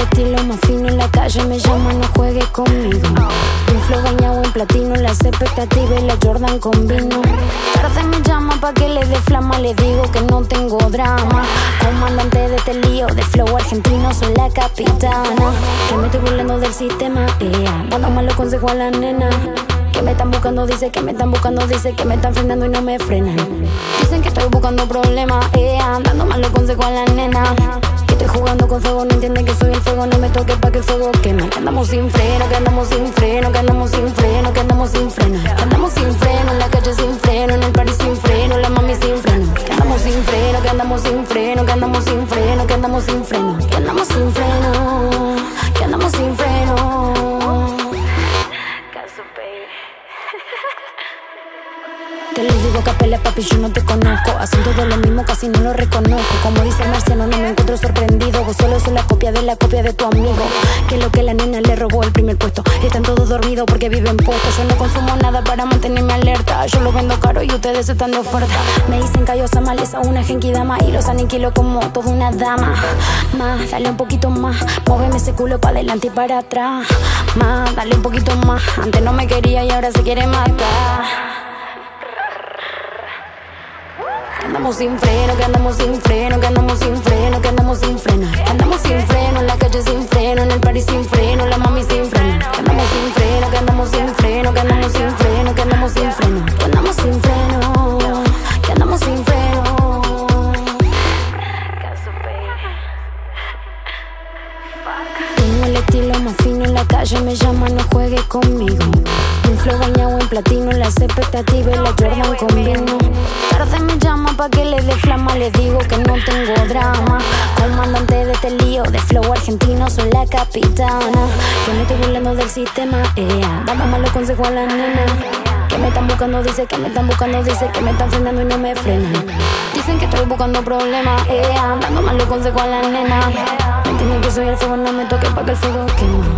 estilo más fino en la calle me llama, no juegue conmigo. Un flow bañado en platino, las expectativas y la Jordan con vino. Tarde me llama pa' que le dé flama, le digo que no tengo drama. Comandante de este lío, de flow argentino, soy la capitana. Que me estoy burlando del sistema, yeah. Dando malos consejos a la nena. Que me están buscando, dice que me están buscando, dice que me están frenando y no me frenan. Dicen que estoy buscando problemas, yeah. Dando malos consejos a la nena. Jugando con fuego, no entienden que soy el fuego, no me toques pa' que el fuego queme. Que andamos sin freno, que andamos sin freno, que andamos sin freno, que andamos sin freno. Que andamos sin freno, en la calle sin freno, en el party sin freno, la mami sin freno. Que andamos sin freno, que andamos sin freno, que andamos sin freno, que andamos sin freno. Que andamos sin freno, Digo capela, papi, yo no te conozco. Hacen todo lo mismo, casi no lo reconozco. Como dice el marciano, no me encuentro sorprendido. Vos solo soy la copia de la copia de tu amigo. Que lo que la nena le robó el primer puesto. Están todos dormidos porque viven puestos. Yo no consumo nada para mantenerme alerta. Yo lo vendo caro y ustedes están de oferta. Me dicen callosa maleza, una genkidama. Y los aniquilo como toda una dama. Más, dale un poquito más. Móveme ese culo para adelante y para atrás. Más, dale un poquito más. Antes no me quería y ahora se quiere matar. Andamos sin freno, que andamos sin freno, que andamos sin freno, que andamos sin freno. Que andamos sin freno, el estilo más fino en la calle, me llama, no juegue conmigo. Un flow bañado en platino, las expectativas y la Jordan con vino. Tarde me llama pa' que le dé flama, le digo que no tengo drama. Comandante de este lío, de flow argentino, soy la capitana. Que me estoy burlando del sistema, yeah. Dando malos consejos a la nena. Que me están buscando, dice que me están buscando, dice que me están frenando y no me frenan. Dicen que estoy buscando problemas, yeah. Dando malos consejos a la nena. Me entienden que soy el fuego, no me toques pa' que el fuego quema.